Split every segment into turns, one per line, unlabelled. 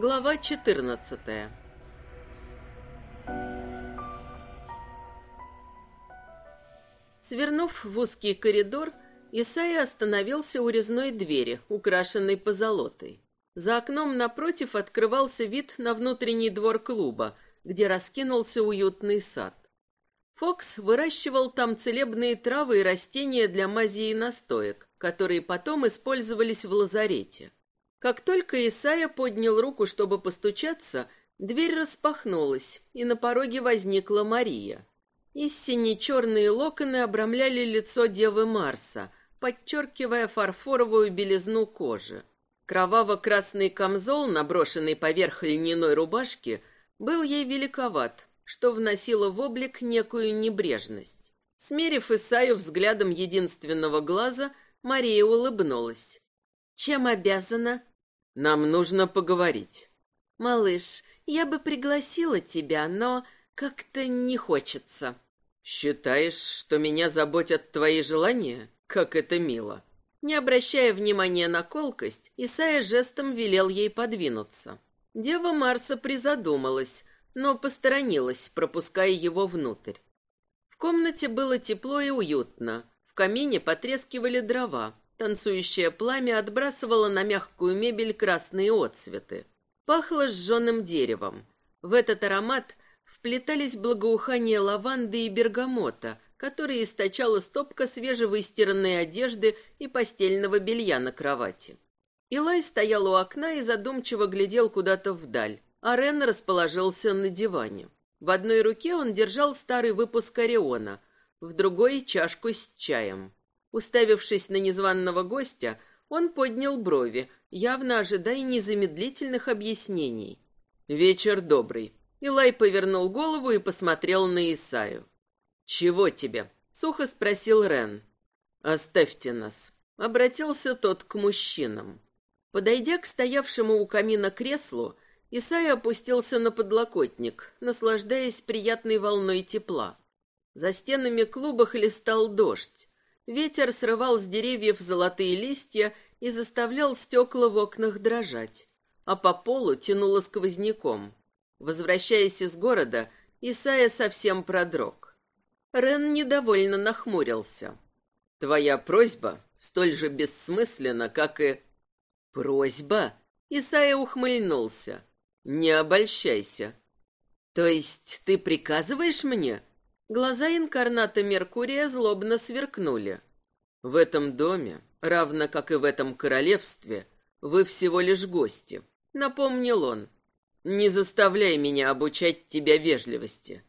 Глава 14 Свернув в узкий коридор, Исайя остановился у резной двери, украшенной позолотой. За окном напротив открывался вид на внутренний двор клуба, где раскинулся уютный сад. Фокс выращивал там целебные травы и растения для мази и настоек, которые потом использовались в лазарете. Как только Исайя поднял руку, чтобы постучаться, дверь распахнулась, и на пороге возникла Мария. Истинно черные локоны обрамляли лицо Девы Марса, подчеркивая фарфоровую белизну кожи. Кроваво-красный камзол, наброшенный поверх льняной рубашки, был ей великоват, что вносило в облик некую небрежность. Смерив Исаю взглядом единственного глаза, Мария улыбнулась. «Чем обязана?» «Нам нужно поговорить». «Малыш, я бы пригласила тебя, но как-то не хочется». «Считаешь, что меня заботят твои желания? Как это мило!» Не обращая внимания на колкость, Исайя жестом велел ей подвинуться. Дева Марса призадумалась, но посторонилась, пропуская его внутрь. В комнате было тепло и уютно. В камине потрескивали дрова. Танцующее пламя отбрасывало на мягкую мебель красные отцветы. Пахло сжженным деревом. В этот аромат вплетались благоухания лаванды и бергамота, который источала стопка свежевыстиранной одежды и постельного белья на кровати. Илай стоял у окна и задумчиво глядел куда-то вдаль, а Рен расположился на диване. В одной руке он держал старый выпуск «Ориона», в другой — чашку с чаем. Уставившись на незваного гостя, он поднял брови, явно ожидая незамедлительных объяснений. «Вечер добрый». Илай повернул голову и посмотрел на Исаю. «Чего тебе?» — сухо спросил Рен. «Оставьте нас», — обратился тот к мужчинам. Подойдя к стоявшему у камина креслу, Исай опустился на подлокотник, наслаждаясь приятной волной тепла. За стенами клуба хлестал дождь. Ветер срывал с деревьев золотые листья и заставлял стекла в окнах дрожать, а по полу тянуло сквозняком. Возвращаясь из города, Исайя совсем продрог. Рен недовольно нахмурился. «Твоя просьба столь же бессмысленна, как и...» «Просьба?» Исайя ухмыльнулся. «Не обольщайся». «То есть ты приказываешь мне?» Глаза инкарната Меркурия злобно сверкнули. «В этом доме, равно как и в этом королевстве, вы всего лишь гости», — напомнил он. «Не заставляй меня обучать тебя вежливости».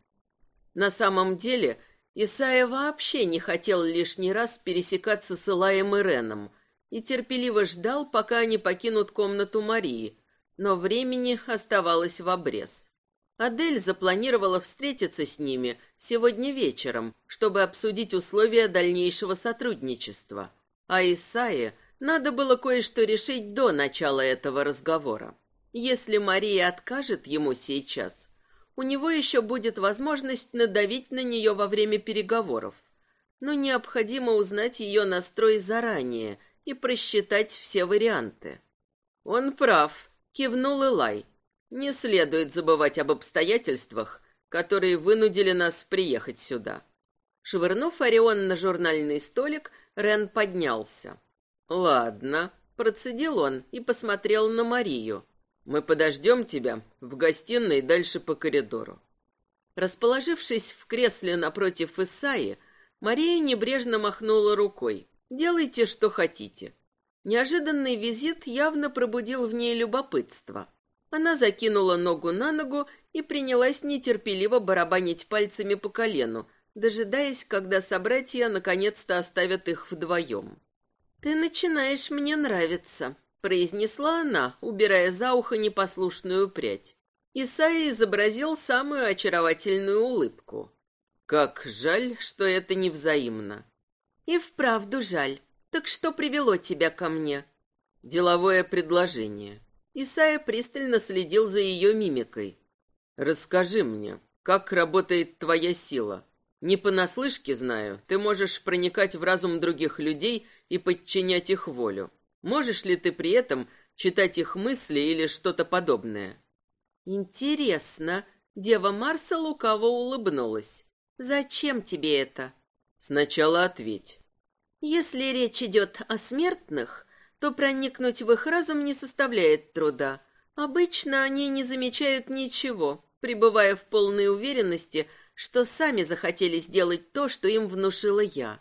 На самом деле Исайя вообще не хотел лишний раз пересекаться с Илаем и Реном и терпеливо ждал, пока они покинут комнату Марии, но времени оставалось в обрез. Адель запланировала встретиться с ними сегодня вечером, чтобы обсудить условия дальнейшего сотрудничества. А Исае надо было кое-что решить до начала этого разговора. Если Мария откажет ему сейчас, у него еще будет возможность надавить на нее во время переговоров. Но необходимо узнать ее настрой заранее и просчитать все варианты. Он прав, кивнул Илай. Не следует забывать об обстоятельствах, которые вынудили нас приехать сюда. Швырнув Орион на журнальный столик, Рен поднялся. «Ладно», — процедил он и посмотрел на Марию. Мы подождем тебя в гостиной дальше по коридору. Расположившись в кресле напротив Исаи, Мария небрежно махнула рукой. «Делайте, что хотите». Неожиданный визит явно пробудил в ней любопытство. Она закинула ногу на ногу и принялась нетерпеливо барабанить пальцами по колену, дожидаясь, когда собратья наконец-то оставят их вдвоем. «Ты начинаешь мне нравиться», произнесла она, убирая за ухо непослушную прядь. Исайя изобразил самую очаровательную улыбку. Как жаль, что это не взаимно. И вправду жаль. Так что привело тебя ко мне? Деловое предложение. Исайя пристально следил за ее мимикой. Расскажи мне, как работает твоя сила? Не понаслышке знаю, ты можешь проникать в разум других людей и подчинять их волю. Можешь ли ты при этом читать их мысли или что-то подобное.
Интересно, Дева Марса лукаво улыбнулась. Зачем тебе это?
Сначала ответь.
Если речь идет о смертных, то проникнуть в их разум не составляет труда. Обычно они не замечают ничего, пребывая в полной уверенности, что сами захотели сделать то, что им внушила я.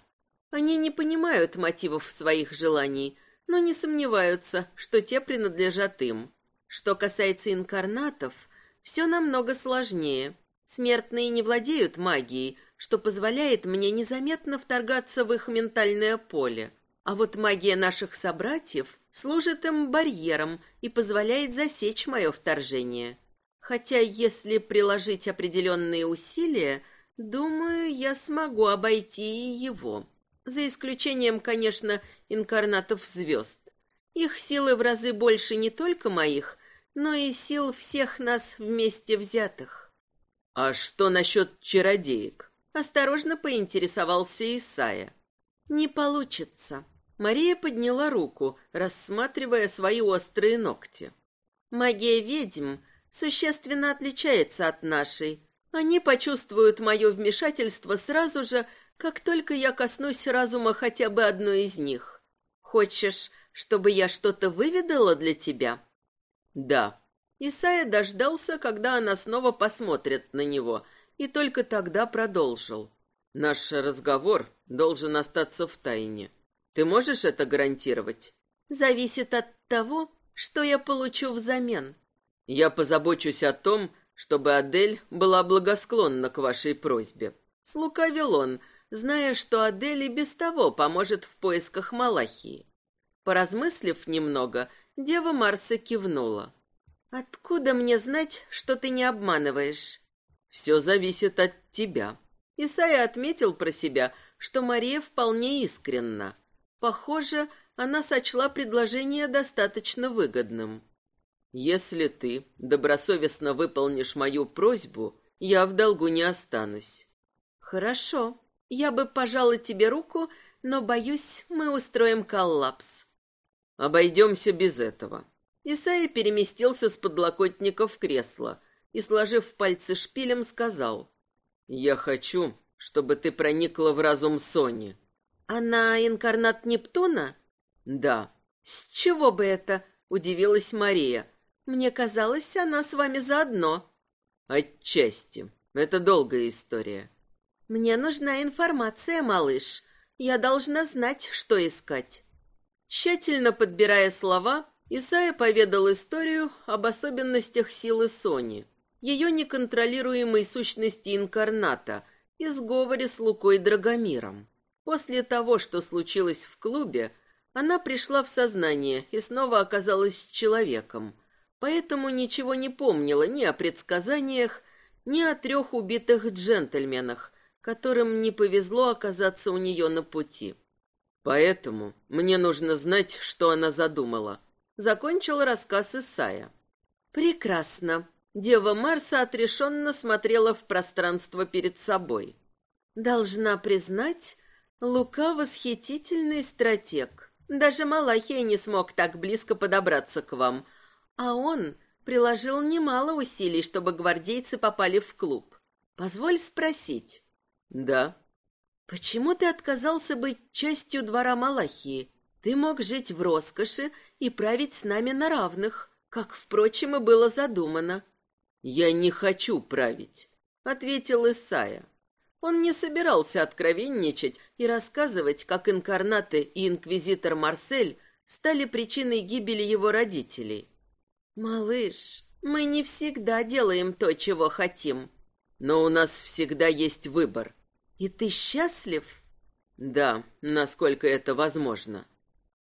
Они не понимают мотивов своих желаний, но не сомневаются, что те принадлежат им. Что касается инкарнатов, все намного сложнее. Смертные не владеют магией, что позволяет мне незаметно вторгаться в их ментальное поле. А вот магия наших собратьев служит им барьером и позволяет засечь мое вторжение. Хотя, если приложить определенные усилия, думаю, я смогу обойти и его. За исключением, конечно, инкарнатов звезд. Их силы в разы больше не только моих, но и сил всех нас вместе взятых.
А что насчет чародеек?
Осторожно поинтересовался Исая. Не получится. Мария подняла руку, рассматривая свои острые ногти. Магия ведьм существенно отличается от нашей. Они почувствуют мое вмешательство сразу же, как только я коснусь разума хотя бы одной из них. Хочешь, чтобы я что-то выведала для тебя?
Да.
Исайя дождался, когда она снова посмотрит на него, и только тогда продолжил.
Наш разговор должен остаться в тайне. Ты можешь это гарантировать?
Зависит от того, что я получу взамен.
Я позабочусь о том, чтобы Адель была благосклонна к вашей просьбе.
Слукавил он, зная, что Адель и без того поможет в поисках Малахии. Поразмыслив немного, дева Марса кивнула. «Откуда мне знать, что ты не обманываешь?»
«Все зависит от тебя».
Исайя отметил про себя, что Мария вполне искренна. Похоже, она сочла предложение достаточно выгодным.
«Если ты добросовестно выполнишь мою просьбу, я в долгу не останусь».
«Хорошо», я бы пожала тебе руку, но, боюсь, мы устроим коллапс.
Обойдемся без этого.
Исайя переместился с подлокотника в кресло и, сложив пальцы шпилем, сказал.
«Я хочу, чтобы ты проникла в разум Сони».
«Она инкарнат Нептуна?»
«Да».
«С чего бы это?» — удивилась Мария. «Мне казалось, она с вами заодно».
«Отчасти. Это долгая история».
Мне нужна информация, малыш. Я должна знать, что искать. Тщательно подбирая слова, Исайя поведал историю об особенностях силы Сони, ее неконтролируемой сущности инкарната и сговоре с Лукой Драгомиром. После того, что случилось в клубе, она пришла в сознание и снова оказалась человеком, поэтому ничего не помнила ни о предсказаниях, ни о трех убитых джентльменах, которым не повезло оказаться у нее на пути.
Поэтому мне нужно знать, что она задумала.
Закончил рассказ Исая. Прекрасно. Дева Марса отрешенно смотрела в пространство перед собой. Должна признать, Лука восхитительный стратег. Даже Малахия не смог так близко подобраться к вам, а он приложил немало усилий, чтобы гвардейцы попали в клуб. Позволь спросить,
да.
Почему ты отказался быть частью двора Малахии? Ты мог жить в роскоши и править с нами на равных, как, впрочем, и было задумано.
Я не хочу править, ответил Исая.
Он не собирался откровенничать и рассказывать, как инкарнаты и инквизитор Марсель стали причиной гибели его родителей. Малыш, мы не всегда делаем то, чего хотим.
Но у нас всегда есть выбор.
«И ты счастлив?»
«Да, насколько это возможно».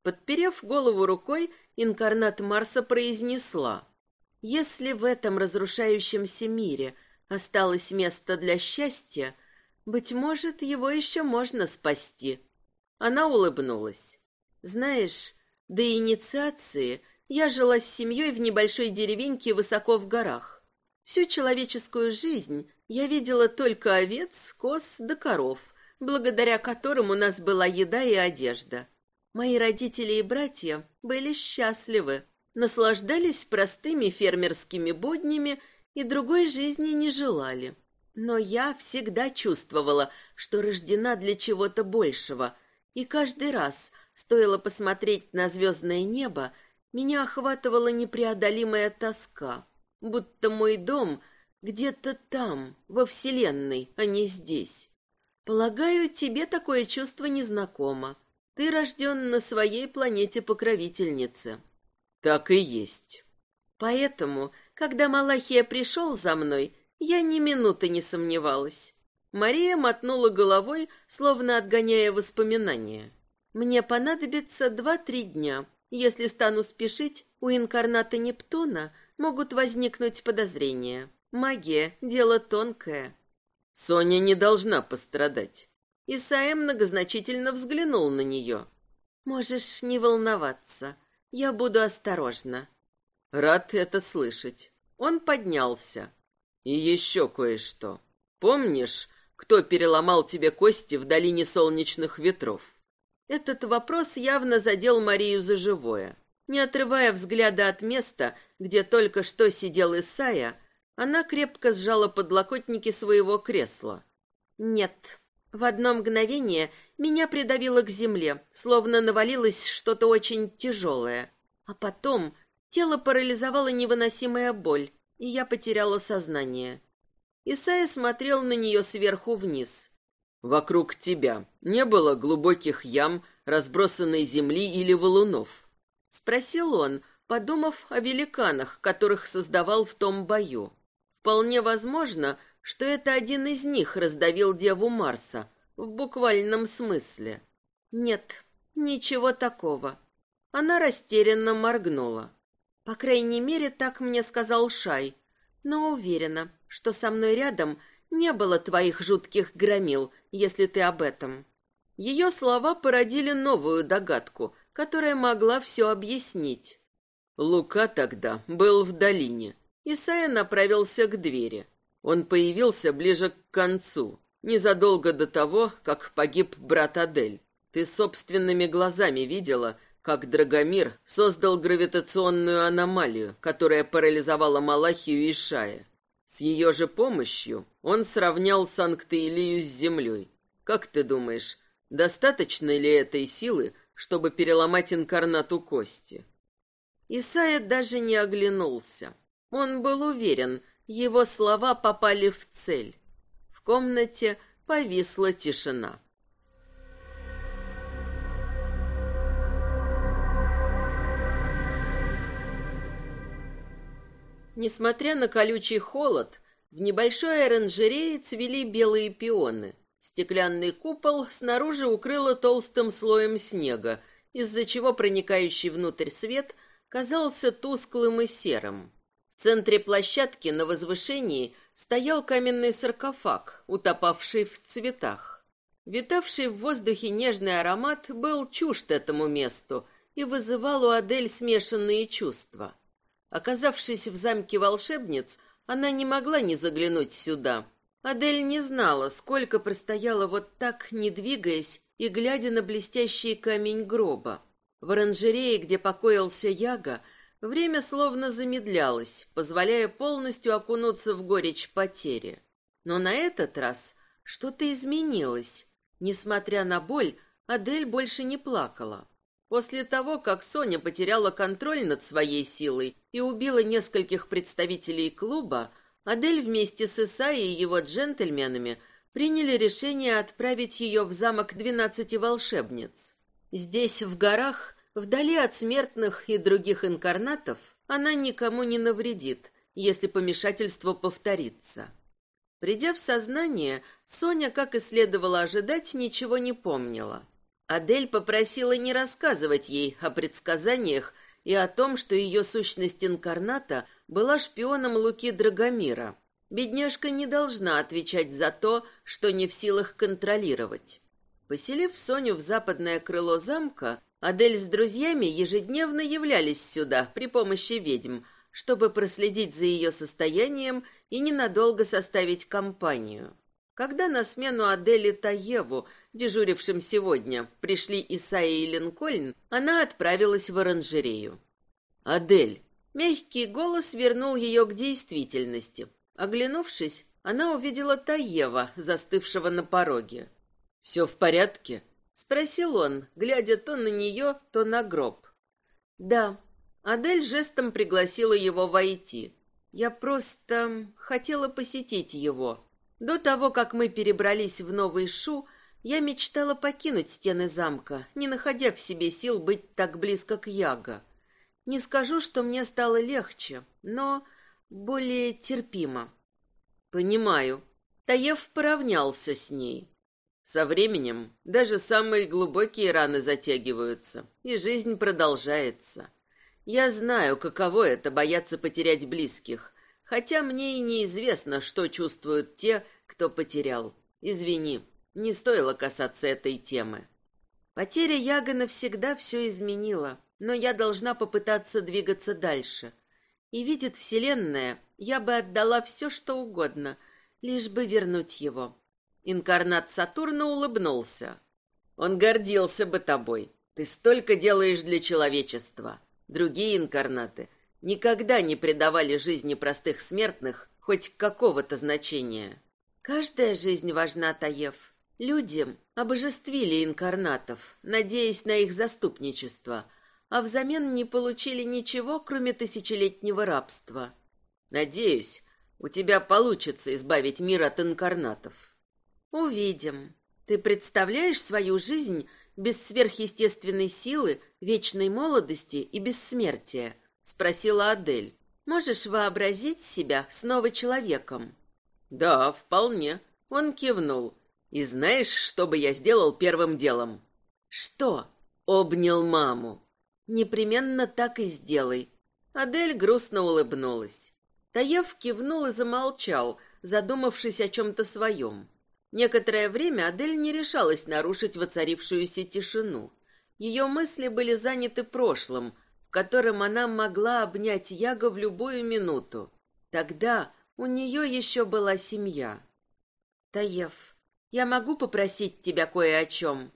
Подперев голову рукой, инкарнат Марса произнесла. «Если в этом разрушающемся мире осталось место для счастья, быть может, его еще можно спасти». Она улыбнулась. «Знаешь, до инициации я жила с семьей в небольшой деревеньке высоко в горах. Всю человеческую жизнь я видела только овец, коз да коров, благодаря которым у нас была еда и одежда. Мои родители и братья были счастливы. наслаждались простыми фермерскими буднями и другой жизни не желали. Но я всегда чувствовала, что рождена для чего-то большего, и каждый раз, стоило посмотреть на звездное небо, меня охватывала непреодолимая тоска, будто мой дом где-то там, во Вселенной, а не здесь. Полагаю, тебе такое чувство незнакомо. Ты рожден на своей планете-покровительнице.
Так и есть.
Поэтому, когда Малахия пришел за мной, я ни минуты не сомневалась. Мария мотнула головой, словно отгоняя воспоминания. Мне понадобится два-три дня. Если стану спешить, у инкарната Нептуна могут возникнуть подозрения. Магия — дело тонкое.
Соня не должна пострадать.
Исаия многозначительно взглянул на нее. «Можешь не волноваться. Я буду осторожна».
Рад это слышать. Он поднялся. И еще кое-что. Помнишь, кто переломал тебе кости в долине солнечных ветров?
Этот вопрос явно задел Марию за живое. Не отрывая взгляда от места, где только что сидел Исая, она крепко сжала подлокотники своего кресла. «Нет, в одно мгновение меня придавило к земле, словно навалилось что-то очень тяжелое. А потом тело парализовало невыносимая боль, и я потеряла сознание. Исайя смотрел на нее сверху вниз.
«Вокруг тебя не было глубоких ям, разбросанной земли или валунов?»
Спросил он, подумав о великанах, которых создавал в том бою. Вполне возможно, что это один из них раздавил Деву Марса, в буквальном смысле. Нет, ничего такого. Она растерянно моргнула. По крайней мере, так мне сказал Шай. Но уверена, что со мной рядом не было твоих жутких громил, если ты об этом. Ее слова породили новую догадку, которая могла все объяснить.
Лука тогда был в долине.
Исайя направился к двери.
Он появился ближе к концу, незадолго до того, как погиб брат Адель. Ты собственными глазами видела, как Драгомир создал гравитационную аномалию, которая парализовала Малахию и Шая. С ее же помощью он сравнял Санкт-Илию с землей. Как ты думаешь, достаточно ли этой силы, чтобы переломать инкарнату кости?
Исайя даже не оглянулся. Он был уверен, его слова попали в цель. В комнате повисла тишина. Несмотря на колючий холод, в небольшой оранжерее цвели белые пионы. Стеклянный купол снаружи укрыло толстым слоем снега, из-за чего проникающий внутрь свет казался тусклым и серым. В центре площадки на возвышении стоял каменный саркофаг, утопавший в цветах. Витавший в воздухе нежный аромат был чужд этому месту и вызывал у Адель смешанные чувства. Оказавшись в замке волшебниц, она не могла не заглянуть сюда. Адель не знала, сколько простояла вот так, не двигаясь и глядя на блестящий камень гроба. В оранжерее, где покоился Яга, Время словно замедлялось, позволяя полностью окунуться в горечь потери. Но на этот раз что-то изменилось. Несмотря на боль, Адель больше не плакала. После того, как Соня потеряла контроль над своей силой и убила нескольких представителей клуба, Адель вместе с Исаей и его джентльменами приняли решение отправить ее в замок двенадцати волшебниц. Здесь, в горах, Вдали от смертных и других инкарнатов она никому не навредит, если помешательство повторится. Придя в сознание, Соня, как и следовало ожидать, ничего не помнила. Адель попросила не рассказывать ей о предсказаниях и о том, что ее сущность инкарната была шпионом Луки Драгомира. Бедняжка не должна отвечать за то, что не в силах контролировать. Поселив Соню в западное крыло замка, Адель с друзьями ежедневно являлись сюда при помощи ведьм, чтобы проследить за ее состоянием и ненадолго составить компанию. Когда на смену Адели Таеву, дежурившим сегодня, пришли Исаия и Линкольн, она отправилась в оранжерею.
«Адель!»
Мягкий голос вернул ее к действительности. Оглянувшись, она увидела Таева, застывшего на пороге.
«Все в порядке?»
— спросил он, глядя то на нее, то на гроб. «Да». Адель жестом пригласила его войти. «Я просто хотела посетить его. До того, как мы перебрались в Новый Шу, я мечтала покинуть стены замка, не находя в себе сил быть так близко к Яго. Не скажу, что мне стало легче, но более терпимо.
Понимаю. Таев поравнялся с ней. Со временем даже самые глубокие раны затягиваются, и жизнь продолжается. Я знаю, каково это бояться потерять близких, хотя мне и неизвестно, что чувствуют те, кто потерял. Извини, не стоило касаться этой темы.
Потеря Яга навсегда все изменила, но я должна попытаться двигаться дальше. И видит Вселенная, я бы отдала все, что угодно, лишь бы вернуть его. Инкарнат Сатурна улыбнулся.
Он гордился бы тобой. Ты столько делаешь для человечества. Другие инкарнаты никогда не придавали жизни простых смертных хоть какого-то значения.
Каждая жизнь важна, Таев. Люди обожествили инкарнатов, надеясь на их заступничество, а взамен не получили ничего, кроме тысячелетнего рабства.
Надеюсь, у тебя получится избавить мир от инкарнатов.
Увидим. Ты представляешь свою жизнь без сверхъестественной силы, вечной молодости и бессмертия? Спросила Адель. Можешь вообразить себя снова человеком?
Да, вполне. Он кивнул. И знаешь, что бы я сделал первым делом?
Что?
Обнял маму.
Непременно так и сделай. Адель грустно улыбнулась. Таев кивнул и замолчал, задумавшись о чем-то своем. Некоторое время Адель не решалась нарушить воцарившуюся тишину. Ее мысли были заняты прошлым, в котором она могла обнять Яго в любую минуту. Тогда у нее еще была семья. Таев, я могу попросить тебя кое о чем?»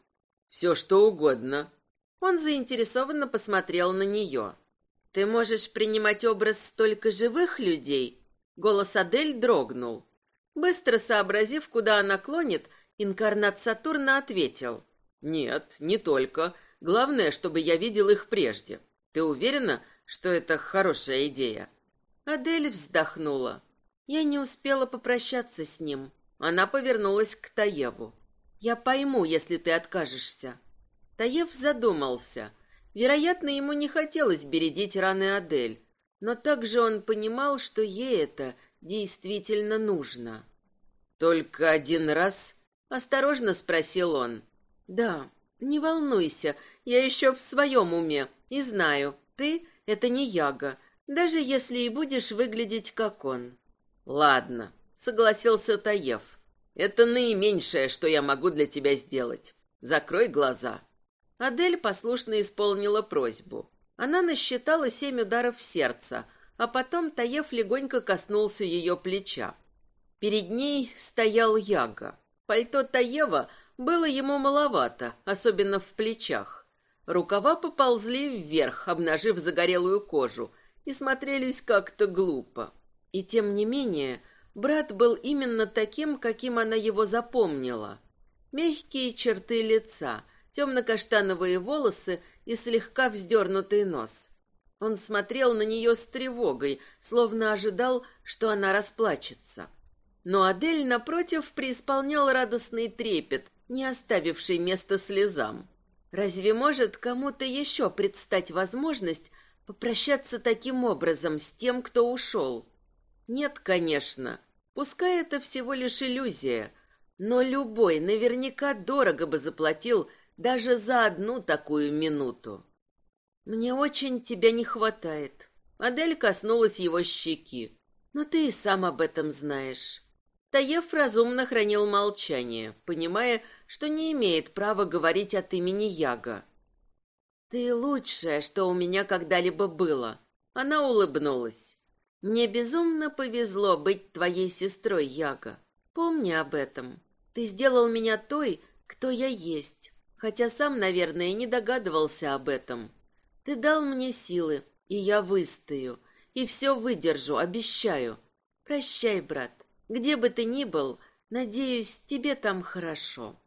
«Все, что угодно».
Он заинтересованно посмотрел на нее. «Ты можешь принимать образ столько живых людей?» Голос Адель дрогнул. Быстро сообразив, куда она клонит, инкарнат Сатурна ответил.
«Нет, не только. Главное, чтобы я видел их прежде. Ты уверена, что это хорошая идея?»
Адель вздохнула. Я не успела попрощаться с ним. Она повернулась к Таеву. «Я пойму, если ты откажешься». Таев задумался. Вероятно, ему не хотелось бередить раны Адель, но также он понимал, что ей это действительно нужно.
«Только один раз?»
— осторожно спросил он. «Да, не волнуйся, я еще в своем уме и знаю, ты — это не Яга, даже если и будешь выглядеть как он».
«Ладно», согласился Таев. Это наименьшее, что я могу для тебя сделать. Закрой глаза.
Адель послушно исполнила просьбу. Она насчитала семь ударов сердца, а потом Таев легонько коснулся ее плеча. Перед ней стоял Яга. Пальто Таева было ему маловато, особенно в плечах. Рукава поползли вверх, обнажив загорелую кожу, и смотрелись как-то глупо. И тем не менее, Брат был именно таким, каким она его запомнила. Мягкие черты лица, темно-каштановые волосы и слегка вздернутый нос. Он смотрел на нее с тревогой, словно ожидал, что она расплачется. Но Адель, напротив, преисполнял радостный трепет, не оставивший места слезам. Разве может кому-то еще предстать возможность попрощаться таким образом с тем, кто ушел? Нет, конечно. Пускай это всего лишь иллюзия, но любой наверняка дорого бы заплатил даже за одну такую минуту. Мне очень тебя не хватает. Адель коснулась его щеки. Но ты и сам об этом знаешь. Таев разумно хранил молчание, понимая, что не имеет права говорить от имени Яга. «Ты лучшее, что у меня когда-либо было». Она улыбнулась. Мне безумно повезло быть твоей сестрой, Яга. Помни об этом. Ты сделал меня той, кто я есть, хотя сам, наверное, не догадывался об этом. Ты дал мне силы И я выстою, и все выдержу, обещаю. Прощай, брат. Где бы ты ни был, надеюсь, тебе там хорошо.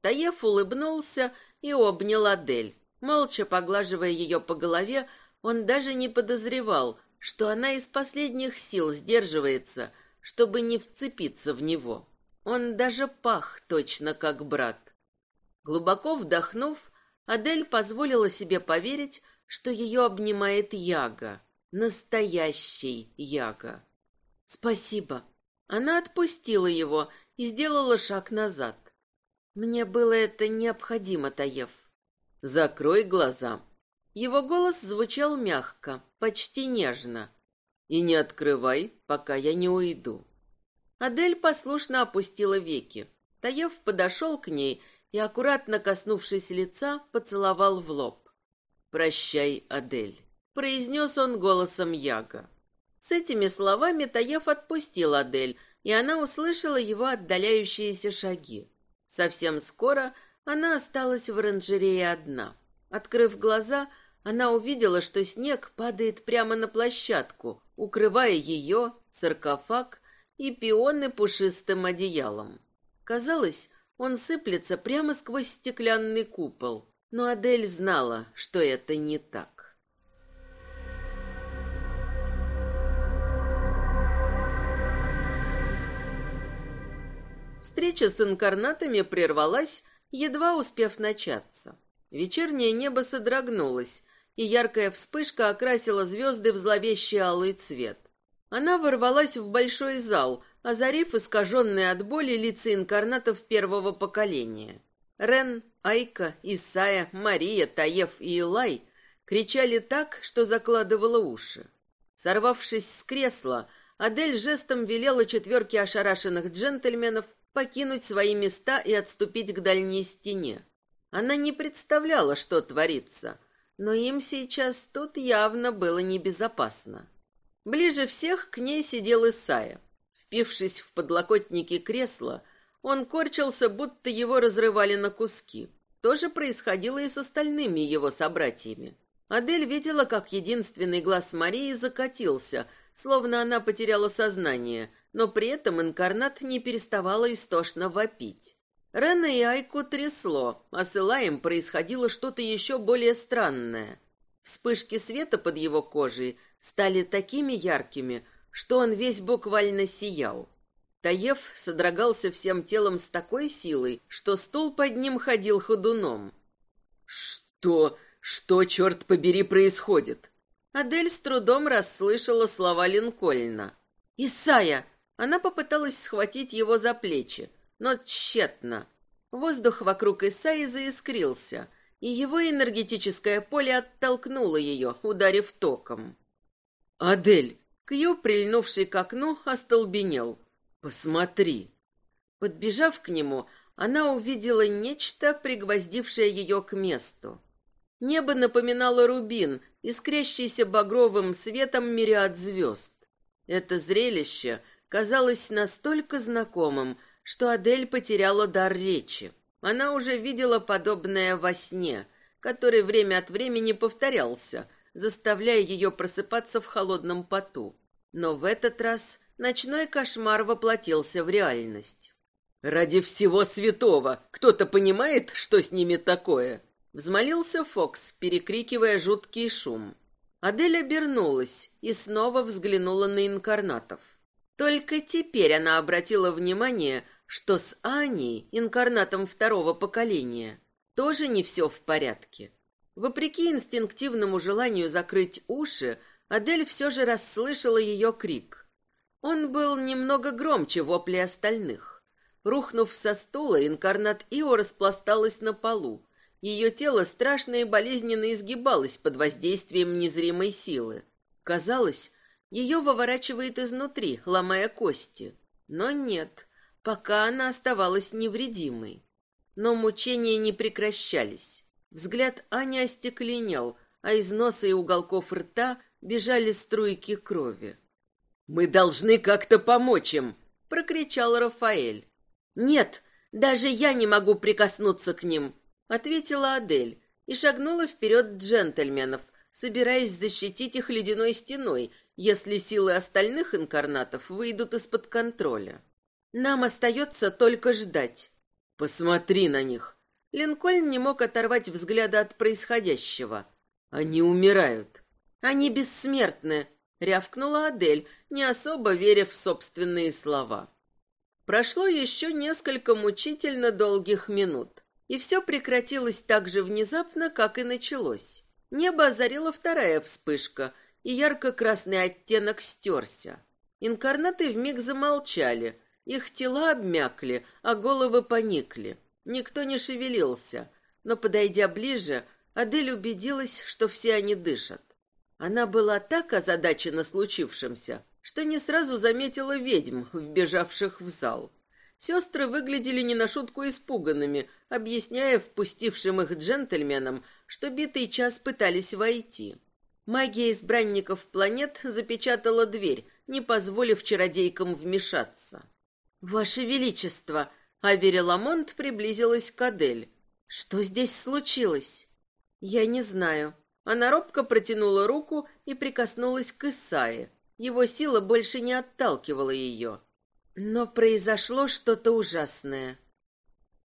Таев улыбнулся и обнял Адель. Молча поглаживая ее по голове, он даже не подозревал, что она из последних сил сдерживается, чтобы не вцепиться в него. Он даже пах точно как брат. Глубоко вдохнув, Адель позволила себе поверить, что ее обнимает Яга, настоящий Яга.
«Спасибо».
Она отпустила его и сделала шаг назад.
«Мне было это необходимо, Таев».
«Закрой глаза», его голос звучал мягко, почти нежно. «И не открывай, пока я не уйду». Адель послушно опустила веки. Таев подошел к ней и, аккуратно коснувшись лица, поцеловал в лоб. «Прощай, Адель», — произнес он голосом Яга. С этими словами Таев отпустил Адель, и она услышала его отдаляющиеся шаги. Совсем скоро она осталась в оранжерее одна. Открыв глаза, она увидела, что снег падает прямо на площадку, укрывая ее, саркофаг и пионы пушистым одеялом. Казалось, он сыплется прямо сквозь стеклянный купол, но Адель знала, что это не так. Встреча с инкарнатами прервалась, едва успев начаться. Вечернее небо содрогнулось, и яркая вспышка окрасила звезды в зловещий алый цвет. Она ворвалась в большой зал, озарив искаженные от боли лица инкарнатов первого поколения. Рен, Айка, Исая, Мария, Таев и Илай кричали так, что закладывало уши. Сорвавшись с кресла, Адель жестом велела четверке ошарашенных джентльменов покинуть свои места и отступить к дальней стене. Она не представляла, что творится, но им сейчас тут явно было небезопасно. Ближе всех к ней сидел Исая. Впившись в подлокотники кресла, он корчился, будто его разрывали на куски. То же происходило и с остальными его собратьями. Адель видела, как единственный глаз Марии закатился, словно она потеряла сознание, но при этом инкарнат не переставала истошно вопить. Рена и Айку трясло, а с Илаем происходило что-то еще более странное. Вспышки света под его кожей стали такими яркими, что он весь буквально сиял. Таев содрогался всем телом с такой силой, что стул под ним ходил ходуном. «Что? Что, черт побери, происходит?» Адель с трудом расслышала слова Линкольна. «Исайя!» Она попыталась схватить его за плечи, но тщетно. Воздух вокруг Исаи заискрился, и его энергетическое поле оттолкнуло ее, ударив током. «Адель!» Кью, прильнувший к окну, остолбенел. «Посмотри!» Подбежав к нему, она увидела нечто, пригвоздившее ее к месту. Небо напоминало рубин, искрящийся багровым светом мириад звезд. Это зрелище казалось настолько знакомым, что Адель потеряла дар речи. Она уже видела подобное во сне, который время от времени повторялся, заставляя ее просыпаться в холодном поту. Но в этот раз ночной кошмар воплотился в реальность. «Ради всего святого! Кто-то понимает, что с ними такое?» Взмолился Фокс, перекрикивая жуткий шум. Адель обернулась и снова взглянула на инкарнатов. Только теперь она обратила внимание что с Аней, инкарнатом второго поколения, тоже не все в порядке. Вопреки инстинктивному желанию закрыть уши, Адель все же расслышала ее крик. Он был немного громче вопли остальных. Рухнув со стула, инкарнат Ио распласталась на полу. Ее тело страшно и болезненно изгибалось под воздействием незримой силы. Казалось, ее выворачивает изнутри, ломая кости. Но нет, пока она оставалась невредимой. Но мучения не прекращались. Взгляд Ани остекленел, а из носа и уголков рта бежали струйки крови. «Мы должны как-то помочь им!» — прокричал Рафаэль. «Нет, даже я не могу прикоснуться к ним!» — ответила Адель и шагнула вперед джентльменов, собираясь защитить их ледяной стеной, если силы остальных инкарнатов выйдут из-под контроля. Нам остается только ждать. Посмотри на них. Линкольн не мог оторвать взгляда от происходящего. Они умирают. Они бессмертны, рявкнула Адель, не особо веря в собственные слова. Прошло еще несколько мучительно долгих минут, и все прекратилось так же внезапно, как и началось. Небо озарила вторая вспышка, и ярко-красный оттенок стерся. Инкарнаты вмиг замолчали, их тела обмякли, а головы поникли. Никто не шевелился, но, подойдя ближе, Адель убедилась, что все они дышат. Она была так озадачена случившимся, что не сразу заметила ведьм, вбежавших в зал. Сестры выглядели не на шутку испуганными, объясняя впустившим их джентльменам, что битый час пытались войти. Магия избранников планет запечатала дверь, не позволив чародейкам вмешаться. «Ваше Величество!» — Авери Ламонт приблизилась к Адель. «Что здесь случилось?» «Я не знаю». Она робко протянула руку и прикоснулась к Исае. Его сила больше не отталкивала ее. Но произошло что-то ужасное.